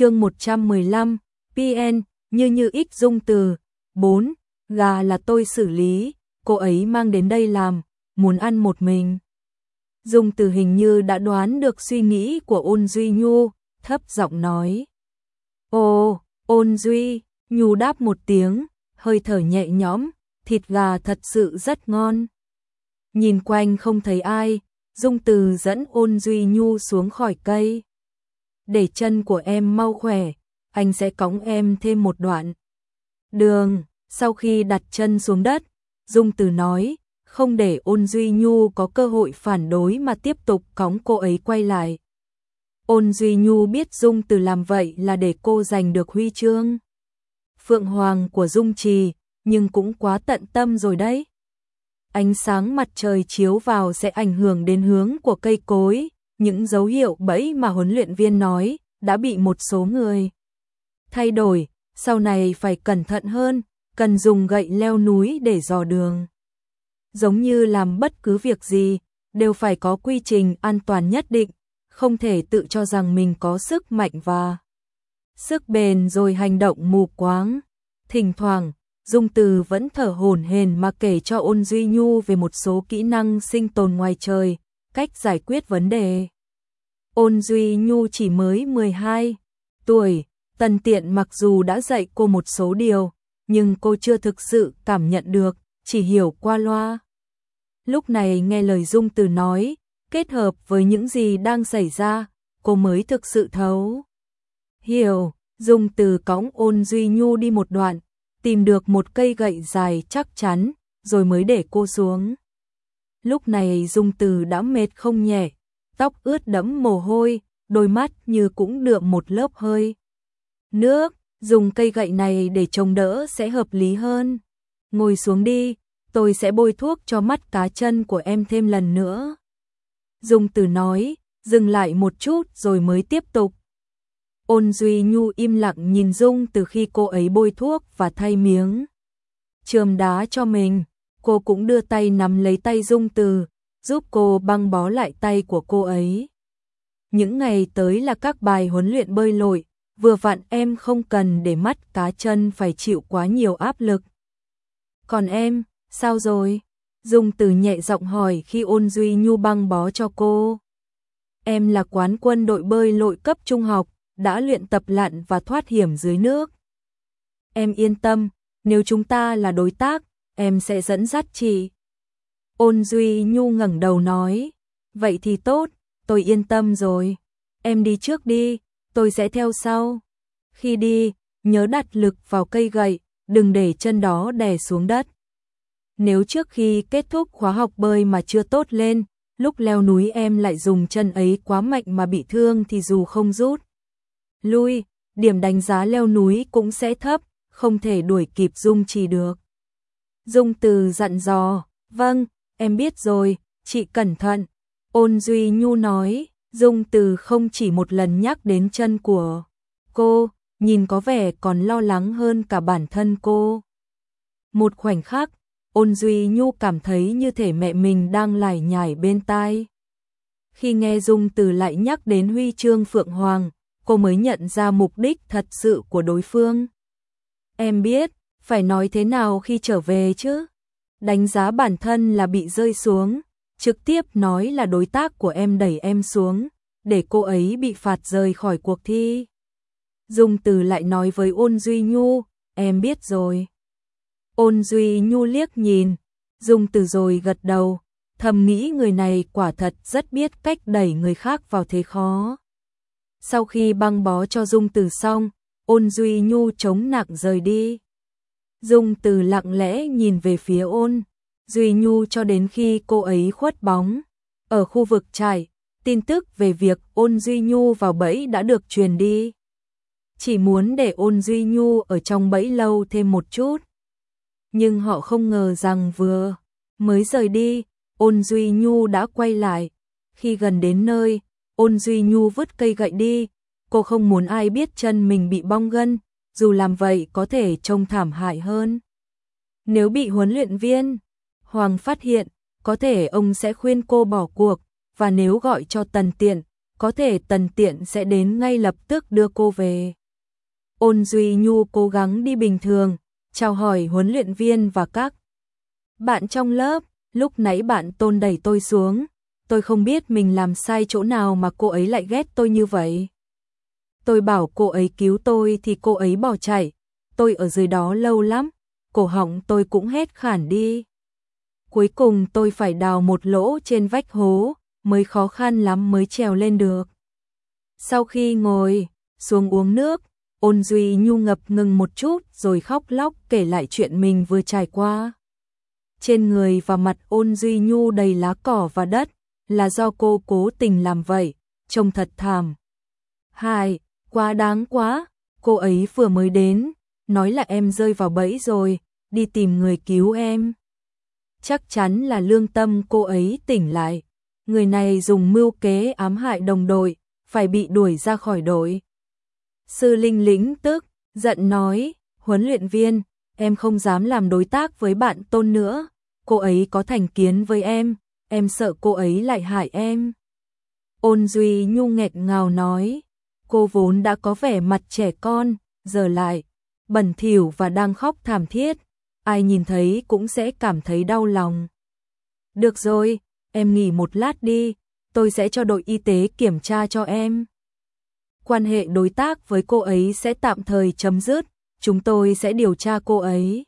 chương 115, PN, như như ít dung từ, 4, gà là tôi xử lý, cô ấy mang đến đây làm, muốn ăn một mình. Dung từ hình như đã đoán được suy nghĩ của ôn Duy Nhu, thấp giọng nói. Ồ, ôn Duy, Nhu đáp một tiếng, hơi thở nhẹ nhõm, thịt gà thật sự rất ngon. Nhìn quanh không thấy ai, Dung từ dẫn ôn Duy Nhu xuống khỏi cây. Để chân của em mau khỏe, anh sẽ cõng em thêm một đoạn. Đường, sau khi đặt chân xuống đất, Dung từ nói, không để ôn Duy Nhu có cơ hội phản đối mà tiếp tục cõng cô ấy quay lại. Ôn Duy Nhu biết Dung từ làm vậy là để cô giành được huy chương. Phượng Hoàng của Dung Trì, nhưng cũng quá tận tâm rồi đấy. Ánh sáng mặt trời chiếu vào sẽ ảnh hưởng đến hướng của cây cối, những dấu hiệu bẫy mà huấn luyện viên nói đã bị một số người thay đổi, sau này phải cẩn thận hơn, cần dùng gậy leo núi để dò đường. Giống như làm bất cứ việc gì, đều phải có quy trình an toàn nhất định, không thể tự cho rằng mình có sức mạnh và sức bền rồi hành động mù quáng. Thỉnh thoảng, Dung Từ vẫn thở hổn hển mà kể cho Ôn Duy Nhu về một số kỹ năng sinh tồn ngoài trời, cách giải quyết vấn đề. Ôn Duy Nhu chỉ mới 12 tuổi, Tần Tiện mặc dù đã dạy cô một số điều, nhưng cô chưa thực sự cảm nhận được, chỉ hiểu qua loa. Lúc này nghe lời Dung Từ nói, kết hợp với những gì đang xảy ra, cô mới thực sự thấu. Hiểu, Dung Từ cõng ôn Duy Nhu đi một đoạn, tìm được một cây gậy dài chắc chắn, rồi mới để cô xuống. Lúc này Dung Từ đã mệt không nhẹ, tóc ướt đẫm mồ hôi, đôi mắt như cũng đượm một lớp hơi. Nước, dùng cây gậy này để trông đỡ sẽ hợp lý hơn. Ngồi xuống đi, tôi sẽ bôi thuốc cho mắt cá chân của em thêm lần nữa. Dung Từ nói, dừng lại một chút rồi mới tiếp tục. Ôn Duy Nhu im lặng nhìn Dung từ khi cô ấy bôi thuốc và thay miếng. Trường đá cho mình, cô cũng đưa tay nắm lấy tay Dung Từ, giúp cô băng bó lại tay của cô ấy. Những ngày tới là các bài huấn luyện bơi lội, vừa vặn em không cần để mắt cá chân phải chịu quá nhiều áp lực. Còn em, sao rồi? Dung từ nhẹ giọng hỏi khi ôn Duy Nhu băng bó cho cô. Em là quán quân đội bơi lội cấp trung học, đã luyện tập lặn và thoát hiểm dưới nước. Em yên tâm, nếu chúng ta là đối tác, em sẽ dẫn dắt chị. Ôn Duy Nhu ngẩng đầu nói, vậy thì tốt, tôi yên tâm rồi. Em đi trước đi, tôi sẽ theo sau. Khi đi, nhớ đặt lực vào cây gậy, đừng để chân đó đè xuống đất. Nếu trước khi kết thúc khóa học bơi mà chưa tốt lên, lúc leo núi em lại dùng chân ấy quá mạnh mà bị thương thì dù không rút. Lui, điểm đánh giá leo núi cũng sẽ thấp, không thể đuổi kịp Dung Trì được. Dung Từ dặn dò, vâng, em biết rồi, chị cẩn thận. Ôn Duy Nhu nói, Dung Từ không chỉ một lần nhắc đến chân của cô, nhìn có vẻ còn lo lắng hơn cả bản thân cô. Một khoảnh khắc, ôn Duy Nhu cảm thấy như thể mẹ mình đang lải nhải bên tai. Khi nghe Dung Từ lại nhắc đến huy chương Phượng Hoàng, cô mới nhận ra mục đích thật sự của đối phương. Em biết, phải nói thế nào khi trở về chứ? Đánh giá bản thân là bị rơi xuống, trực tiếp nói là đối tác của em đẩy em xuống, để cô ấy bị phạt rời khỏi cuộc thi. Dung từ lại nói với ôn Duy Nhu, em biết rồi. Ôn Duy Nhu liếc nhìn, Dung từ rồi gật đầu, thầm nghĩ người này quả thật rất biết cách đẩy người khác vào thế khó. Sau khi băng bó cho Dung từ xong, ôn Duy Nhu chống nặng rời đi. Dung từ lặng lẽ nhìn về phía ôn, Duy Nhu cho đến khi cô ấy khuất bóng. Ở khu vực trải, tin tức về việc ôn Duy Nhu vào bẫy đã được truyền đi. Chỉ muốn để ôn Duy Nhu ở trong bẫy lâu thêm một chút. Nhưng họ không ngờ rằng vừa mới rời đi, ôn Duy Nhu đã quay lại. Khi gần đến nơi, ôn Duy Nhu vứt cây gậy đi. Cô không muốn ai biết chân mình bị bong gân, dù làm vậy có thể trông thảm hại hơn. Nếu bị huấn luyện viên Hoàng phát hiện, có thể ông sẽ khuyên cô bỏ cuộc, và nếu gọi cho Tần Tiện, có thể tần tiện sẽ đến ngay lập tức đưa cô về. Ôn Duy Nhu cố gắng đi bình thường, chào hỏi huấn luyện viên và các bạn trong lớp, lúc nãy bạn tôn đẩy tôi xuống, tôi không biết mình làm sai chỗ nào mà cô ấy lại ghét tôi như vậy. Tôi bảo cô ấy cứu tôi thì cô ấy bỏ chạy, tôi ở dưới đó lâu lắm, cổ họng tôi cũng hết khản đi. Cuối cùng tôi phải đào một lỗ trên vách hố, mới khó khăn lắm mới trèo lên được. Sau khi ngồi xuống uống nước, ôn duy nhu ngập ngừng một chút rồi khóc lóc kể lại chuyện mình vừa trải qua. Trên người và mặt ôn duy nhu đầy lá cỏ và đất, là do cô cố tình làm vậy, trông thật thảm. Hai, quá đáng quá, cô ấy vừa mới đến, nói là em rơi vào bẫy rồi, đi tìm người cứu em. Chắc chắn là lương tâm cô ấy tỉnh lại, người này dùng mưu kế ám hại đồng đội, phải bị đuổi ra khỏi đội. Sư Linh lĩnh tức, giận nói, huấn luyện viên, em không dám làm đối tác với bạn tôn nữa, cô ấy có thành kiến với em, em sợ cô ấy lại hại em. Ôn Duy Nhu nghẹt ngào nói, cô vốn đã có vẻ mặt trẻ con, giờ lại, bẩn thỉu và đang khóc thảm thiết, ai nhìn thấy cũng sẽ cảm thấy đau lòng. Được rồi, em nghỉ một lát đi, tôi sẽ cho đội y tế kiểm tra cho em. Quan hệ đối tác với cô ấy sẽ tạm thời chấm dứt, chúng tôi sẽ điều tra cô ấy.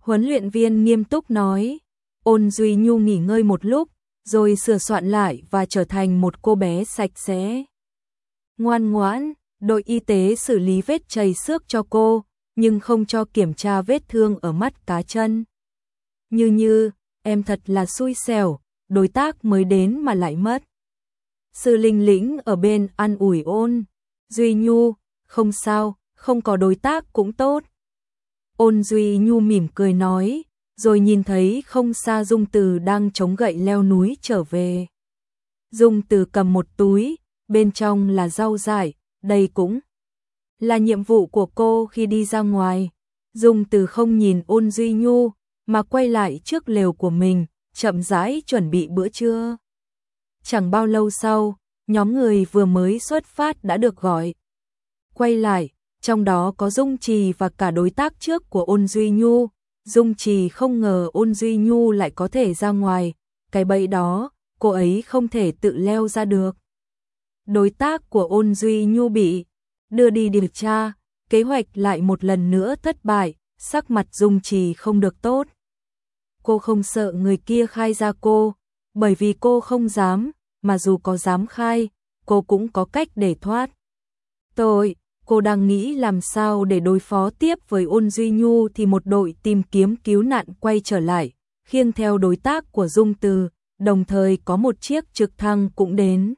Huấn luyện viên nghiêm túc nói, ôn Duy Nhu nghỉ ngơi một lúc, rồi sửa soạn lại và trở thành một cô bé sạch sẽ. Ngoan ngoãn, đội y tế xử lý vết chảy xước cho cô, nhưng không cho kiểm tra vết thương ở mắt cá chân. Như như, em thật là xui xẻo, đối tác mới đến mà lại mất. Sư Linh Lĩnh ở bên ăn ủi ôn, Duy Nhu, không sao, không có đối tác cũng tốt. Ôn Duy Nhu mỉm cười nói, rồi nhìn thấy không xa Dung Từ đang chống gậy leo núi trở về. Dung Từ cầm một túi, bên trong là rau dại, đây cũng là nhiệm vụ của cô khi đi ra ngoài. Dung Từ không nhìn ôn Duy Nhu, mà quay lại trước lều của mình, chậm rãi chuẩn bị bữa trưa. Chẳng bao lâu sau, nhóm người vừa mới xuất phát đã được gọi. Quay lại, trong đó có Dung Trì và cả đối tác trước của Ôn Duy Nhu. Dung Trì không ngờ Ôn Duy Nhu lại có thể ra ngoài, cái bẫy đó, cô ấy không thể tự leo ra được. Đối tác của Ôn Duy Nhu bị đưa đi điều tra, kế hoạch lại một lần nữa thất bại, sắc mặt Dung Trì không được tốt. Cô không sợ người kia khai ra cô, bởi vì cô không dám, mà dù có dám khai, cô cũng có cách để thoát. Tội, cô đang nghĩ làm sao để đối phó tiếp với ôn Duy Nhu thì một đội tìm kiếm cứu nạn quay trở lại, khiêng theo đối tác của Dung Từ, đồng thời có một chiếc trực thăng cũng đến.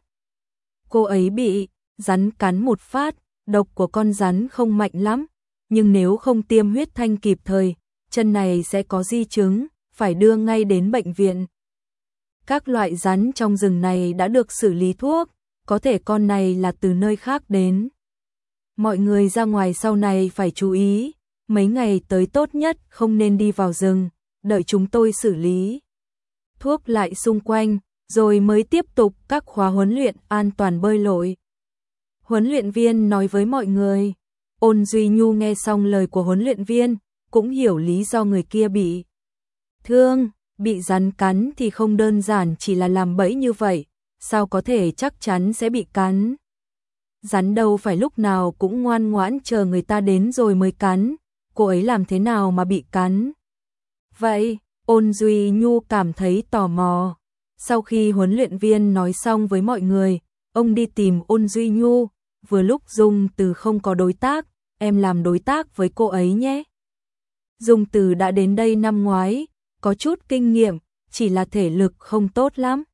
Cô ấy bị rắn cắn một phát, độc của con rắn không mạnh lắm, nhưng nếu không tiêm huyết thanh kịp thời, chân này sẽ có di chứng, phải đưa ngay đến bệnh viện. Các loại rắn trong rừng này đã được xử lý thuốc, có thể con này là từ nơi khác đến. Mọi người ra ngoài sau này phải chú ý, mấy ngày tới tốt nhất không nên đi vào rừng, đợi chúng tôi xử lý. Thuốc lại xung quanh, rồi mới tiếp tục các khóa huấn luyện an toàn bơi lội. Huấn luyện viên nói với mọi người, ôn Duy Nhu nghe xong lời của huấn luyện viên, cũng hiểu lý do người kia bị thương, bị rắn cắn thì không đơn giản chỉ là làm bẫy như vậy, sao có thể chắc chắn sẽ bị cắn. Rắn đâu phải lúc nào cũng ngoan ngoãn chờ người ta đến rồi mới cắn, cô ấy làm thế nào mà bị cắn. Vậy, ôn Duy Nhu cảm thấy tò mò. Sau khi huấn luyện viên nói xong với mọi người, ông đi tìm ôn Duy Nhu, vừa lúc Dung Từ không có đối tác, em làm đối tác với cô ấy nhé. Dung Từ đã đến đây năm ngoái, có chút kinh nghiệm, chỉ là thể lực không tốt lắm.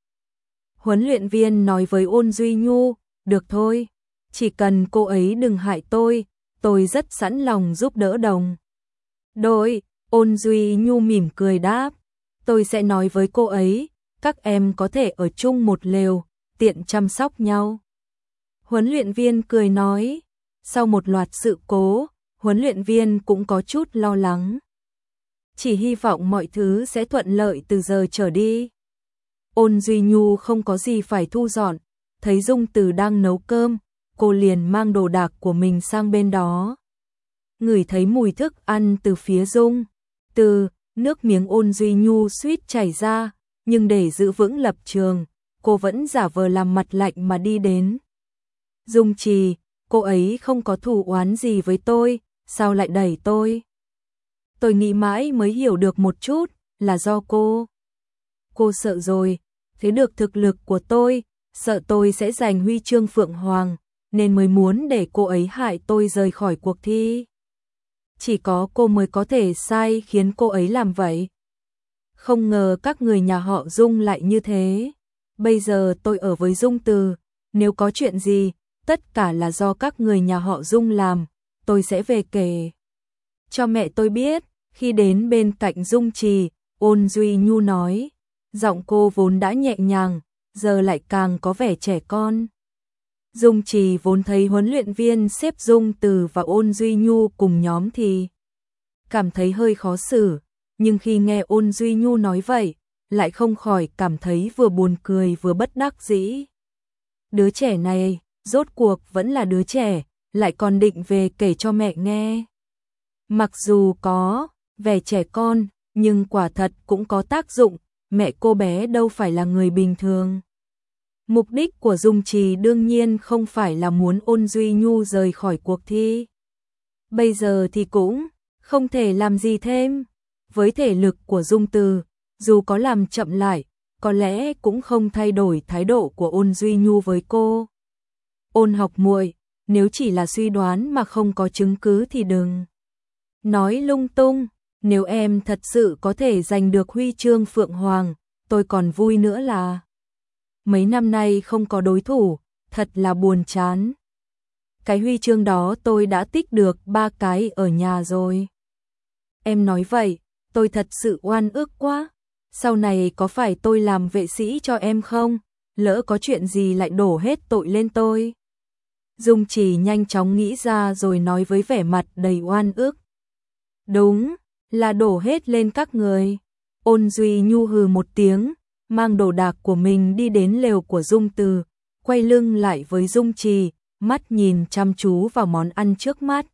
Huấn luyện viên nói với ôn Duy Nhu, được thôi, chỉ cần cô ấy đừng hại tôi, tôi rất sẵn lòng giúp đỡ đồng. Đội, ôn Duy Nhu mỉm cười đáp, tôi sẽ nói với cô ấy, các em có thể ở chung một lều, tiện chăm sóc nhau. Huấn luyện viên cười nói, sau một loạt sự cố, huấn luyện viên cũng có chút lo lắng. Chỉ hy vọng mọi thứ sẽ thuận lợi từ giờ trở đi. Ôn Duy Nhu không có gì phải thu dọn, thấy Dung Từ đang nấu cơm, cô liền mang đồ đạc của mình sang bên đó. Ngửi thấy mùi thức ăn từ phía Dung Từ, nước miếng ôn duy nhu suýt chảy ra, nhưng để giữ vững lập trường, cô vẫn giả vờ làm mặt lạnh mà đi đến. Dung Trì, cô ấy không có thù oán gì với tôi, sao lại đẩy tôi? Tôi nghĩ mãi mới hiểu được một chút, là do cô. Cô sợ rồi, thấy được thực lực của tôi, sợ tôi sẽ giành huy chương Phượng Hoàng, nên mới muốn để cô ấy hại tôi rời khỏi cuộc thi. Chỉ có cô mới có thể sai khiến cô ấy làm vậy. Không ngờ các người nhà họ Dung lại như thế. Bây giờ tôi ở với Dung Từ, nếu có chuyện gì, tất cả là do các người nhà họ Dung làm, tôi sẽ về kể. Cho mẹ tôi biết, khi đến bên cạnh Dung Trì, ôn Duy Nhu nói, giọng cô vốn đã nhẹ nhàng, giờ lại càng có vẻ trẻ con. Dung Trì vốn thấy huấn luyện viên xếp Dung Từ và Ôn Duy Nhu cùng nhóm thì cảm thấy hơi khó xử, nhưng khi nghe Ôn Duy Nhu nói vậy, lại không khỏi cảm thấy vừa buồn cười vừa bất đắc dĩ. Đứa trẻ này, rốt cuộc vẫn là đứa trẻ, lại còn định về kể cho mẹ nghe. Mặc dù có vẻ trẻ con, nhưng quả thật cũng có tác dụng, mẹ cô bé đâu phải là người bình thường. Mục đích của Dung Trì đương nhiên không phải là muốn ôn Duy Nhu rời khỏi cuộc thi. Bây giờ thì cũng không thể làm gì thêm. Với thể lực của Dung Từ, dù có làm chậm lại, có lẽ cũng không thay đổi thái độ của ôn Duy Nhu với cô. Ôn học muội, nếu chỉ là suy đoán mà không có chứng cứ thì đừng. Nói lung tung, nếu em thật sự có thể giành được huy chương Phượng Hoàng, tôi còn vui nữa là mấy năm nay không có đối thủ, thật là buồn chán. Cái huy chương đó tôi đã tích được ba cái ở nhà rồi. Em nói vậy, tôi thật sự oan ức quá. Sau này có phải tôi làm vệ sĩ cho em không? Lỡ có chuyện gì lại đổ hết tội lên tôi. Dung chỉ nhanh chóng nghĩ ra rồi nói với vẻ mặt đầy oan ức. Đúng, là đổ hết lên các người. Ôn Duy Nhu hừ một tiếng, mang đồ đạc của mình đi đến lều của Dung Từ, quay lưng lại với Dung Trì, mắt nhìn chăm chú vào món ăn trước mắt.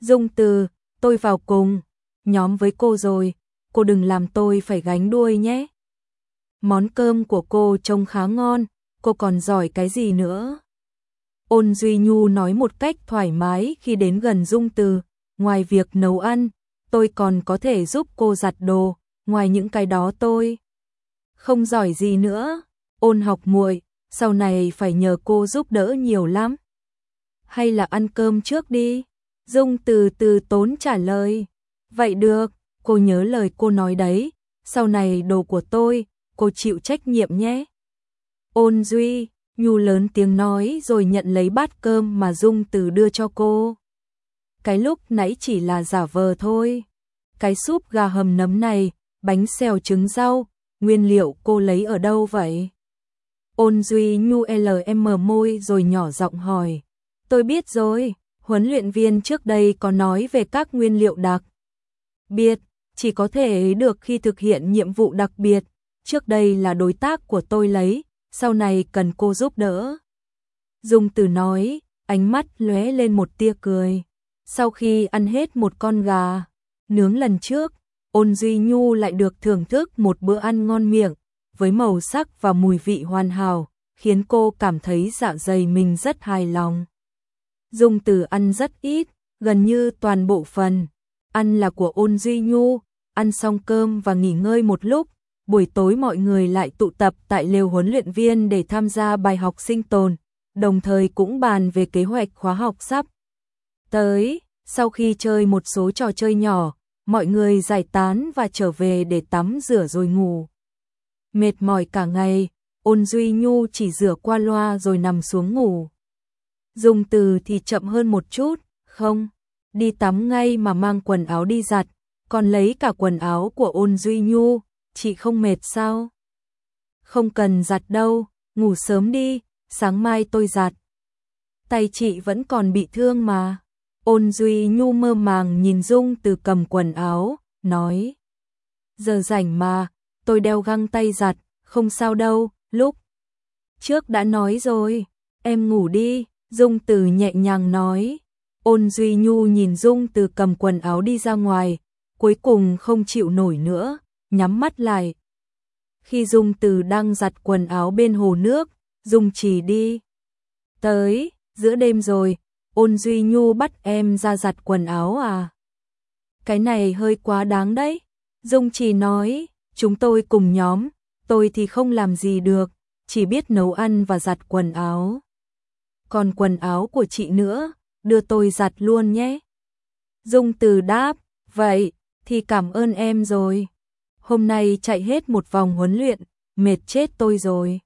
Dung Từ, tôi vào cùng, nhóm với cô rồi, cô đừng làm tôi phải gánh đuôi nhé. Món cơm của cô trông khá ngon, cô còn giỏi cái gì nữa? Ôn Duy Nhu nói một cách thoải mái khi đến gần Dung Từ, ngoài việc nấu ăn, tôi còn có thể giúp cô giặt đồ, ngoài những cái đó tôi không giỏi gì nữa, ôn học muội, sau này phải nhờ cô giúp đỡ nhiều lắm. Hay là ăn cơm trước đi? Dung từ từ tốn trả lời. Vậy được, cô nhớ lời cô nói đấy, sau này đồ của tôi, cô chịu trách nhiệm nhé. Ôn Duy, Nhu lớn tiếng nói rồi nhận lấy bát cơm mà Dung từ đưa cho cô. Cái lúc nãy chỉ là giả vờ thôi. Cái súp gà hầm nấm này, bánh xèo trứng rau, nguyên liệu cô lấy ở đâu vậy? Ôn Duy Nhu LM môi rồi nhỏ giọng hỏi. Tôi biết rồi, huấn luyện viên trước đây có nói về các nguyên liệu đặc biệt, chỉ có thể được khi thực hiện nhiệm vụ đặc biệt. Trước đây là đối tác của tôi lấy, sau này cần cô giúp đỡ. Dung Tử nói, ánh mắt lóe lên một tia cười. Sau khi ăn hết một con gà nướng lần trước, Ôn Duy Nhu lại được thưởng thức một bữa ăn ngon miệng, với màu sắc và mùi vị hoàn hảo, khiến cô cảm thấy dạ dày mình rất hài lòng. Dung từ ăn rất ít, gần như toàn bộ phần. Ăn là của Ôn Duy Nhu, ăn xong cơm và nghỉ ngơi một lúc, buổi tối mọi người lại tụ tập tại lều huấn luyện viên để tham gia bài học sinh tồn, đồng thời cũng bàn về kế hoạch khóa học sắp. Tới, sau khi chơi một số trò chơi nhỏ, mọi người giải tán và trở về để tắm rửa rồi ngủ. Mệt mỏi cả ngày, ôn Duy Nhu chỉ rửa qua loa rồi nằm xuống ngủ. Dùng từ thì chậm hơn một chút, không, đi tắm ngay mà mang quần áo đi giặt, còn lấy cả quần áo của ôn Duy Nhu, chị không mệt sao? Không cần giặt đâu, ngủ sớm đi, sáng mai tôi giặt. Tay chị vẫn còn bị thương mà. Ôn Duy Nhu mơ màng nhìn Dung từ cầm quần áo, nói. Giờ rảnh mà, tôi đeo găng tay giặt, không sao đâu, lúc Trước đã nói rồi, em ngủ đi, Dung Từ nhẹ nhàng nói. Ôn Duy Nhu nhìn Dung Từ cầm quần áo đi ra ngoài, cuối cùng không chịu nổi nữa, nhắm mắt lại. Khi Dung Từ đang giặt quần áo bên hồ nước, Dung chỉ đi. Tới, giữa đêm rồi, ôn Duy Nhu bắt em ra giặt quần áo à? Cái này hơi quá đáng đấy. Dung chỉ nói, chúng tôi cùng nhóm, tôi thì không làm gì được, chỉ biết nấu ăn và giặt quần áo. Còn quần áo của chị nữa, đưa tôi giặt luôn nhé. Dung từ đáp, vậy, thì cảm ơn em rồi. Hôm nay chạy hết một vòng huấn luyện, mệt chết tôi rồi.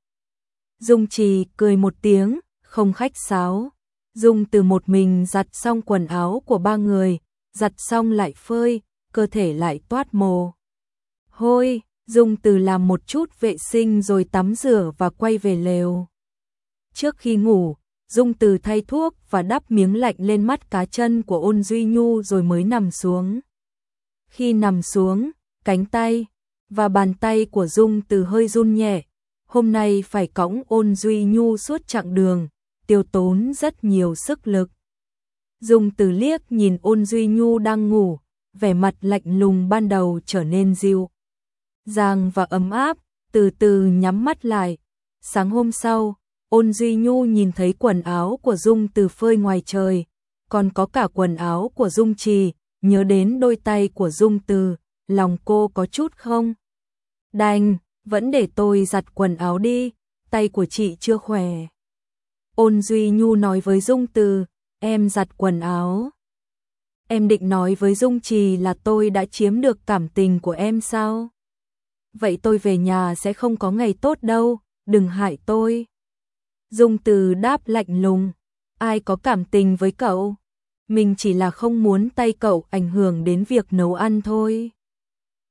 Dung trì cười một tiếng, không khách sáo. Dung từ một mình giặt xong quần áo của ba người, giặt xong lại phơi, cơ thể lại toát mồ. Hôi, Dung từ làm một chút vệ sinh rồi tắm rửa và quay về lều. Trước khi ngủ, Dung từ thay thuốc và đắp miếng lạnh lên mắt cá chân của ôn Duy Nhu rồi mới nằm xuống. Khi nằm xuống, cánh tay và bàn tay của Dung từ hơi run nhẹ, hôm nay phải cõng ôn Duy Nhu suốt chặng đường, tiêu tốn rất nhiều sức lực. Dung từ liếc nhìn ôn Duy Nhu đang ngủ, vẻ mặt lạnh lùng ban đầu trở nên dịu. Giang và ấm áp, từ từ nhắm mắt lại. Sáng hôm sau, ôn Duy Nhu nhìn thấy quần áo của Dung từ phơi ngoài trời, còn có cả quần áo của Dung Trì, nhớ đến đôi tay của Dung Từ, lòng cô có chút không? Đành, vẫn để tôi giặt quần áo đi, tay của chị chưa khỏe. Ôn Duy Nhu nói với Dung Từ, em giặt quần áo. Em định nói với Dung Trì là tôi đã chiếm được cảm tình của em sao? Vậy tôi về nhà sẽ không có ngày tốt đâu, đừng hại tôi. Dung Từ đáp lạnh lùng, ai có cảm tình với cậu? Mình chỉ là không muốn tay cậu ảnh hưởng đến việc nấu ăn thôi.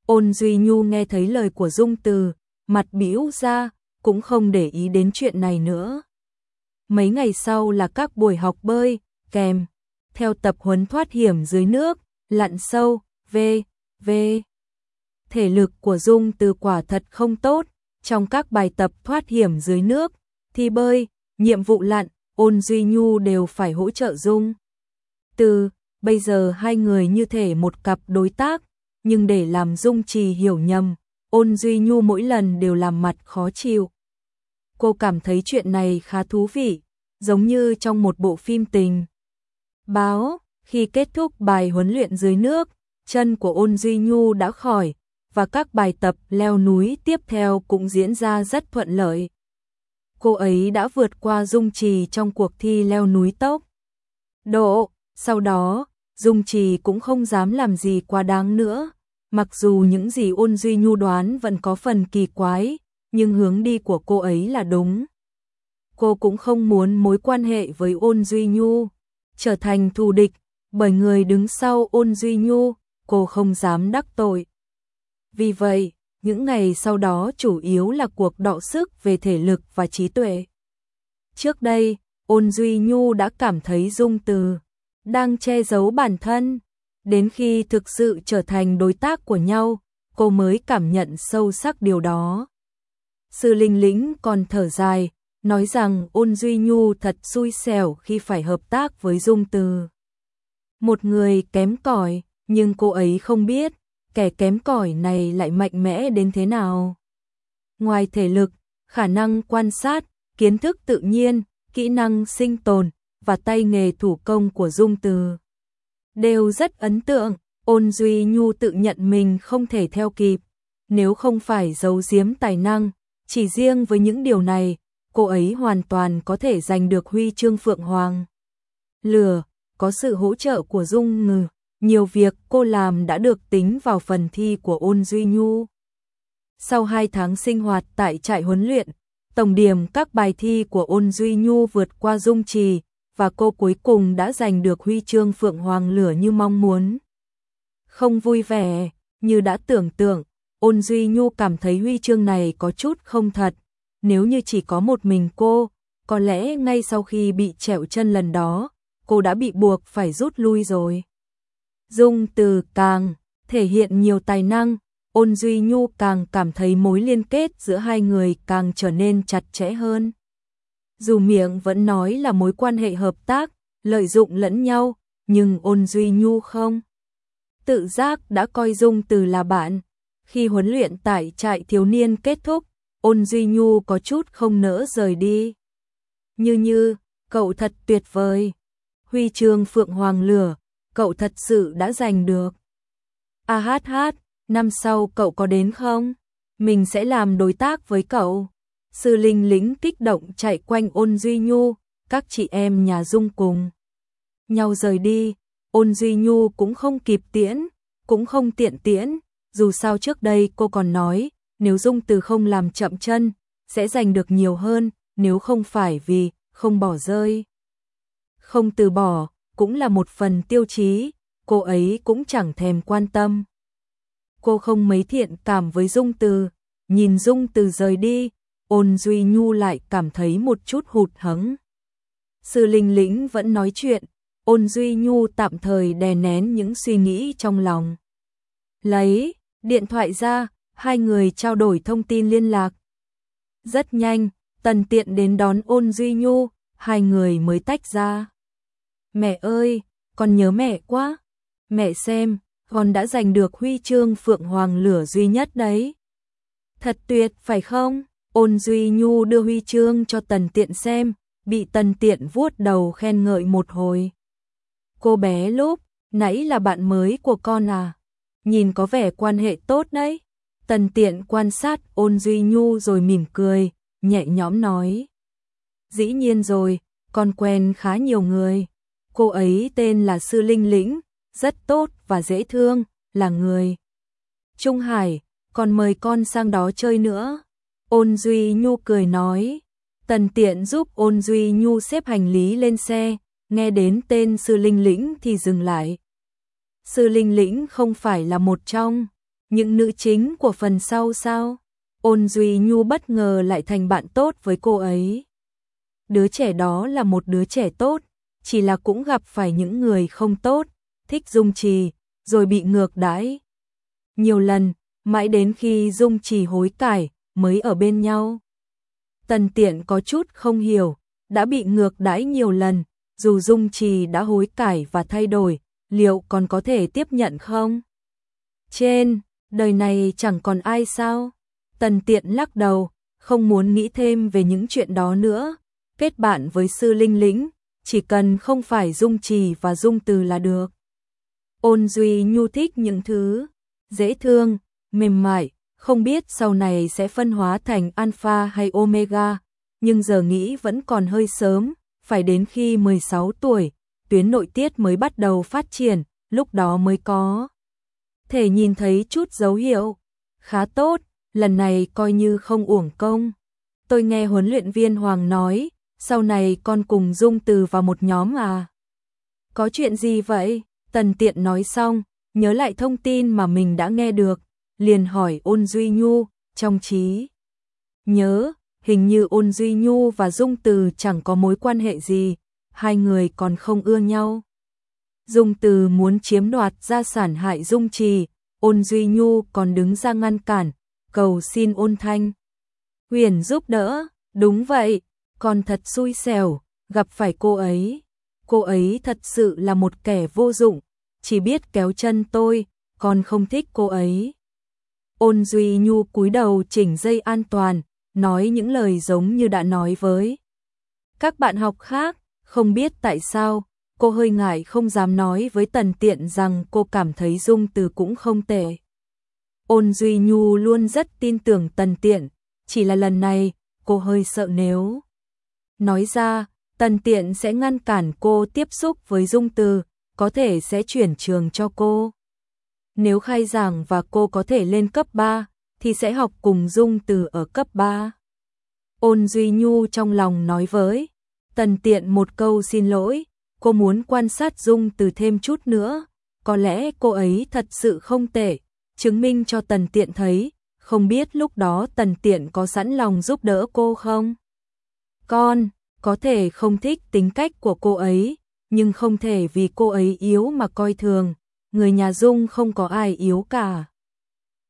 Ôn Duy Nhu nghe thấy lời của Dung Từ, mặt bĩu ra, cũng không để ý đến chuyện này nữa. Mấy ngày sau là các buổi học bơi, kèm, theo tập huấn thoát hiểm dưới nước, lặn sâu, v, v. Thể lực của Dung Từ quả thật không tốt, trong các bài tập thoát hiểm dưới nước, thi bơi, nhiệm vụ lặn, ôn Duy Nhu đều phải hỗ trợ Dung. Từ, bây giờ hai người như thể một cặp đối tác, nhưng để làm Dung Trì hiểu nhầm, ôn Duy Nhu mỗi lần đều làm mặt khó chịu. Cô cảm thấy chuyện này khá thú vị, giống như trong một bộ phim tình. Báo, khi kết thúc bài huấn luyện dưới nước, chân của ôn Duy Nhu đã khỏi, và các bài tập leo núi tiếp theo cũng diễn ra rất thuận lợi. Cô ấy đã vượt qua Dung Trì trong cuộc thi leo núi tốc. Độ, sau đó, Dung Trì cũng không dám làm gì quá đáng nữa, mặc dù những gì ôn duy nhu đoán vẫn có phần kỳ quái, nhưng hướng đi của cô ấy là đúng. Cô cũng không muốn mối quan hệ với ôn duy nhu trở thành thù địch, bởi người đứng sau ôn duy nhu, cô không dám đắc tội. Vì vậy, những ngày sau đó chủ yếu là cuộc đọ sức về thể lực và trí tuệ. Trước đây, ôn duy nhu đã cảm thấy dung từ đang che giấu bản thân. Đến khi thực sự trở thành đối tác của nhau, cô mới cảm nhận sâu sắc điều đó. Sư Linh Lĩnh còn thở dài, nói rằng ôn Duy Nhu thật xui xẻo khi phải hợp tác với Dung Từ. Một người kém cỏi, nhưng cô ấy không biết, kẻ kém cỏi này lại mạnh mẽ đến thế nào. Ngoài thể lực, khả năng quan sát, kiến thức tự nhiên, kỹ năng sinh tồn, và tay nghề thủ công của Dung Từ. Đều rất ấn tượng, ôn Duy Nhu tự nhận mình không thể theo kịp. Nếu không phải giấu giếm tài năng, chỉ riêng với những điều này, cô ấy hoàn toàn có thể giành được huy chương Phượng Hoàng. Lửa, có sự hỗ trợ của Dung Ngừ, nhiều việc cô làm đã được tính vào phần thi của ôn Duy Nhu. Sau 2 tháng sinh hoạt tại trại huấn luyện, tổng điểm các bài thi của ôn Duy Nhu vượt qua Dung Trì, và cô cuối cùng đã giành được huy chương Phượng Hoàng lửa như mong muốn. Không vui vẻ, như đã tưởng tượng, ôn Duy Nhu cảm thấy huy chương này có chút không thật. Nếu như chỉ có một mình cô, có lẽ ngay sau khi bị trẹo chân lần đó, cô đã bị buộc phải rút lui rồi. Dung từ càng thể hiện nhiều tài năng, ôn Duy Nhu càng cảm thấy mối liên kết giữa hai người càng trở nên chặt chẽ hơn. Dù miệng vẫn nói là mối quan hệ hợp tác, lợi dụng lẫn nhau, nhưng ôn Duy Nhu không. Tự giác đã coi Dung Từ là bạn. Khi huấn luyện tại trại thiếu niên kết thúc, ôn Duy Nhu có chút không nỡ rời đi. Như như, cậu thật tuyệt vời. Huy chương Phượng Hoàng Lửa, cậu thật sự đã giành được. A hát hát, năm sau cậu có đến không? Mình sẽ làm đối tác với cậu. Sư Linh lính kích động chạy quanh ôn Duy Nhu, các chị em nhà Dung cùng. Nhau rời đi, ôn Duy Nhu cũng không kịp tiễn, cũng không tiện tiễn, dù sao trước đây cô còn nói, nếu Dung từ không làm chậm chân, sẽ giành được nhiều hơn, nếu không phải vì không bỏ rơi. Không từ bỏ, cũng là một phần tiêu chí, cô ấy cũng chẳng thèm quan tâm. Cô không mấy thiện cảm với Dung Từ, nhìn Dung Từ rời đi, ôn Duy Nhu lại cảm thấy một chút hụt hẫng. Sư Linh Lĩnh vẫn nói chuyện, ôn Duy Nhu tạm thời đè nén những suy nghĩ trong lòng. Lấy điện thoại ra, hai người trao đổi thông tin liên lạc. Rất nhanh, Tần Tiện đến đón ôn Duy Nhu, hai người mới tách ra. Mẹ ơi, con nhớ mẹ quá. Mẹ xem, con đã giành được huy chương Phượng Hoàng lửa duy nhất đấy. Thật tuyệt, phải không? Ôn Duy Nhu đưa huy chương cho Tần Tiện xem, bị Tần Tiện vuốt đầu khen ngợi một hồi. Cô bé lúc, nãy là bạn mới của con à? Nhìn có vẻ quan hệ tốt đấy. Tần Tiện quan sát ôn Duy Nhu rồi mỉm cười, nhẹ nhõm nói. Dĩ nhiên rồi, con quen khá nhiều người. Cô ấy tên là Sư Linh Lĩnh, rất tốt và dễ thương, là người. Trung Hải, còn mời con sang đó chơi nữa. Ôn Duy Nhu cười nói. Tần tiện giúp ôn Duy Nhu xếp hành lý lên xe, nghe đến tên sư linh lĩnh thì dừng lại. Sư linh lĩnh không phải là một trong những nữ chính của phần sau sao? Ôn Duy Nhu bất ngờ lại thành bạn tốt với cô ấy. Đứa trẻ đó là một đứa trẻ tốt, chỉ là cũng gặp phải những người không tốt, thích dung trì, rồi bị ngược đãi. Nhiều lần, mãi đến khi dung trì hối cải, mới ở bên nhau. Tần tiện có chút không hiểu, đã bị ngược đãi nhiều lần, dù dung trì đã hối cải và thay đổi, liệu còn có thể tiếp nhận không? Trên, đời này chẳng còn ai sao? Tần tiện lắc đầu, không muốn nghĩ thêm về những chuyện đó nữa. Kết bạn với sư linh lĩnh, chỉ cần không phải dung trì và dung từ là được. Ôn Duy Nhu thích những thứ dễ thương, mềm mại, không biết sau này sẽ phân hóa thành alpha hay omega, nhưng giờ nghĩ vẫn còn hơi sớm, phải đến khi 16 tuổi, tuyến nội tiết mới bắt đầu phát triển, lúc đó mới có. Thể nhìn thấy chút dấu hiệu, khá tốt, lần này coi như không uổng công. Tôi nghe huấn luyện viên Hoàng nói, sau này con cùng dung từ vào một nhóm à. Có chuyện gì vậy? Tần tiện nói xong, nhớ lại thông tin mà mình đã nghe được, liền hỏi ôn Duy Nhu, trong trí. Nhớ, hình như ôn Duy Nhu và Dung Từ chẳng có mối quan hệ gì, hai người còn không ưa nhau. Dung Từ muốn chiếm đoạt gia sản hại Dung Trì, ôn Duy Nhu còn đứng ra ngăn cản, cầu xin ôn thanh. Huyền giúp đỡ, đúng vậy, còn thật xui xẻo, gặp phải cô ấy. Cô ấy thật sự là một kẻ vô dụng, chỉ biết kéo chân tôi, còn không thích cô ấy. Ôn Duy Nhu cúi đầu chỉnh dây an toàn, nói những lời giống như đã nói với. Các bạn học khác, không biết tại sao, cô hơi ngại không dám nói với Tần Tiện rằng cô cảm thấy Dung Từ cũng không tệ. Ôn Duy Nhu luôn rất tin tưởng Tần Tiện, chỉ là lần này, cô hơi sợ nếu. Nói ra, Tần Tiện sẽ ngăn cản cô tiếp xúc với Dung Từ, có thể sẽ chuyển trường cho cô. Nếu khai giảng và cô có thể lên cấp 3, thì sẽ học cùng Dung Từ ở cấp 3. Ôn Duy Nhu trong lòng nói với Tần Tiện một câu xin lỗi, cô muốn quan sát Dung Từ thêm chút nữa, có lẽ cô ấy thật sự không tệ, chứng minh cho Tần Tiện thấy, không biết lúc đó Tần Tiện có sẵn lòng giúp đỡ cô không? Con, có thể không thích tính cách của cô ấy, nhưng không thể vì cô ấy yếu mà coi thường, người nhà Dung không có ai yếu cả.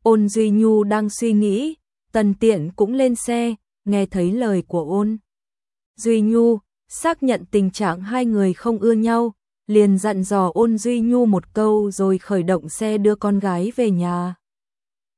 Ôn Duy Nhu đang suy nghĩ, Tần Tiện cũng lên xe, nghe thấy lời của ôn. Duy Nhu, xác nhận tình trạng hai người không ưa nhau, liền dặn dò ôn Duy Nhu một câu rồi khởi động xe đưa con gái về nhà.